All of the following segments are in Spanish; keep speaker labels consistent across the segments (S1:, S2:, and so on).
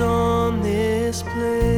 S1: on this place.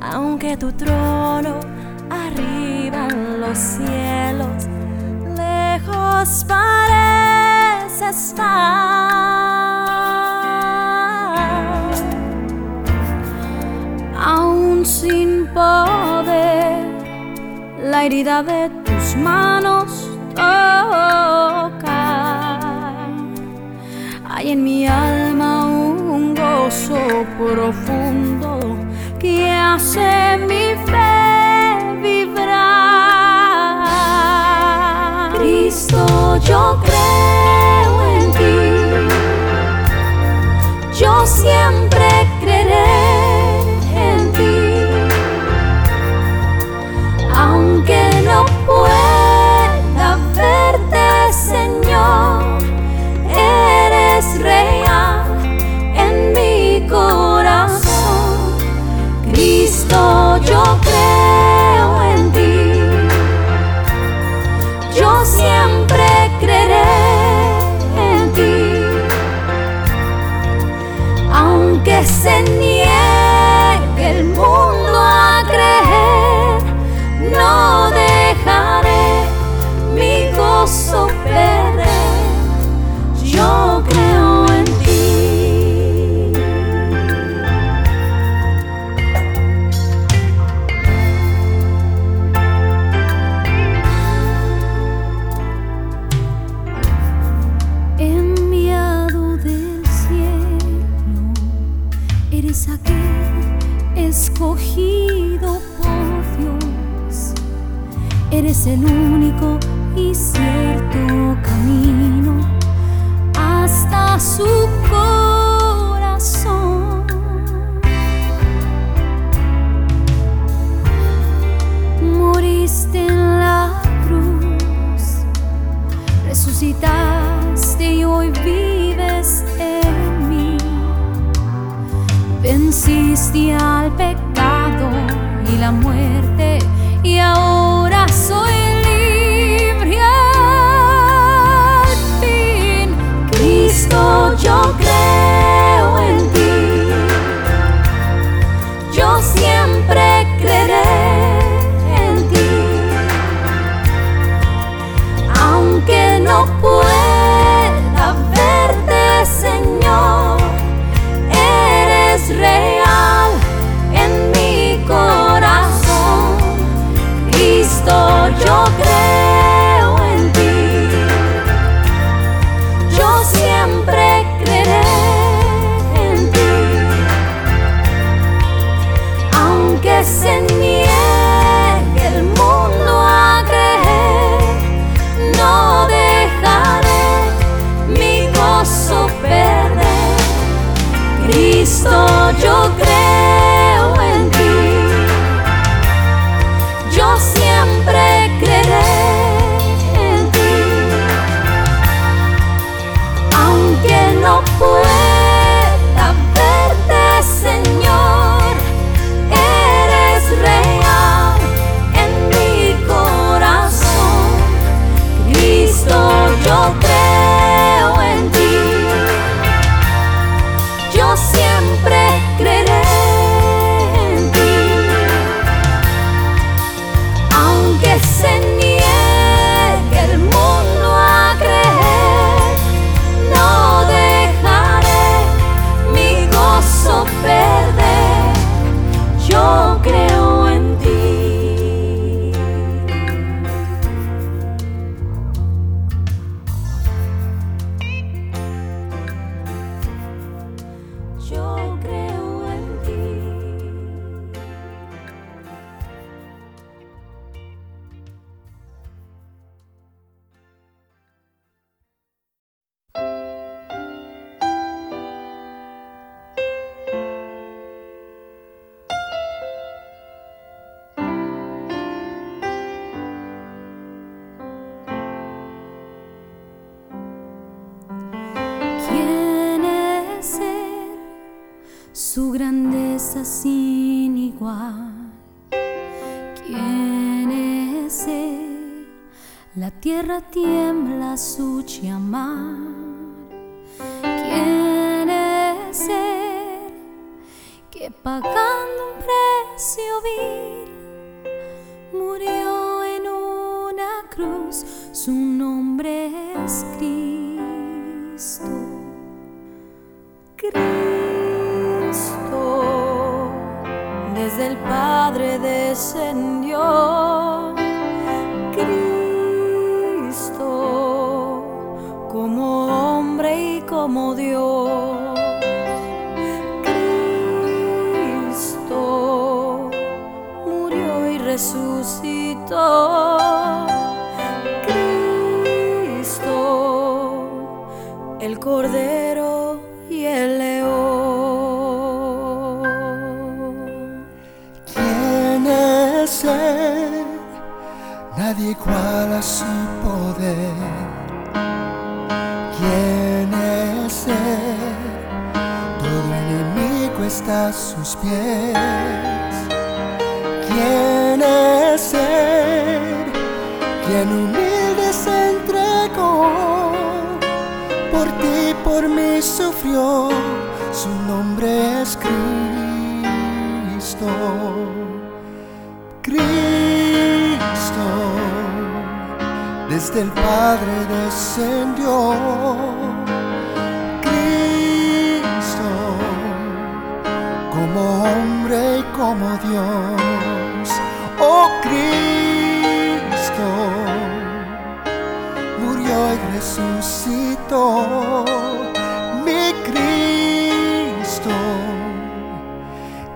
S2: aunque tu trono arriba en los cielos, lejos parece estar. Aún sin poder, la herida de tus manos toca. Hay en mi alma un gozo profundo que hace mi fe vibrar. Cristo, yo creo en ti, yo siempre creo. escogido por Dios. Eres el único y cierto camino hasta su corazón. Moriste en la cruz, resucitaste y hoy vives. Venciste al pecado y la muerte y ahora soy tiembla su llamar. ¿Quién es él que pagando un precio vil murió en una cruz? Su nombre es Cristo. Cristo desde el Padre descendió. Como Dios. Cristo murió y resucitó. Cristo, el Cordero y el León.
S3: ¿Quién es Él? Nadie iguala su poder. A sus pies. ¿Quién es Él? Quien humilde se entregó. Por ti, por mí sufrió. Su nombre es Cristo. Cristo, desde el Padre descendió. Como Dios. Oh Cristo, murió y resucitó. Mi Cristo,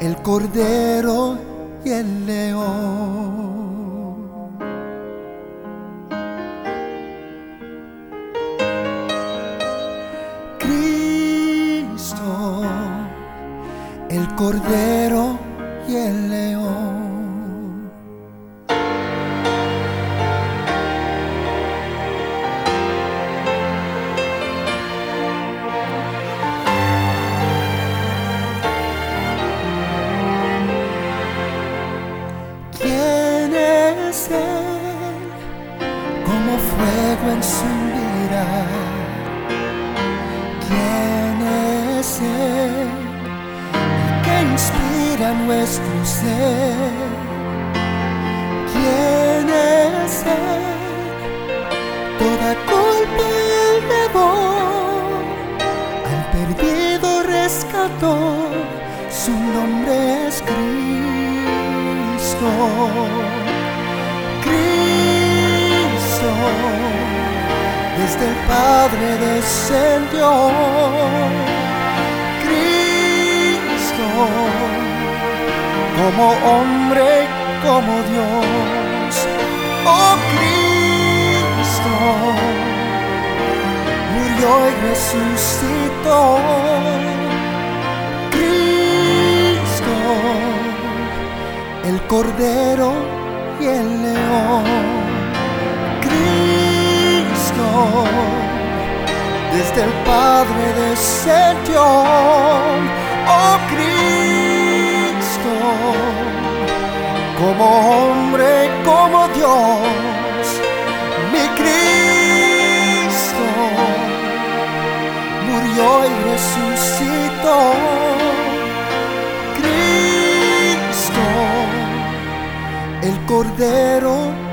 S3: el Cordero y el León. Cristo, el Cordero Él? Como fuego en su mirar. ¿Quién es Él? Que inspira nuestro ser. ¿Quién es Él? Toda culpa Él llevó. Al perdido rescató. Su nombre es. Cristo desde el Padre descendió. Cristo, como hombre, como Dios. Oh Cristo, murió y resucitó. Cristo, el Cordero y el León. Cristo, desde el Padre descendió. Oh Cristo, como hombre, como Dios, mi Cristo murió y resucitó. Cristo, el Cordero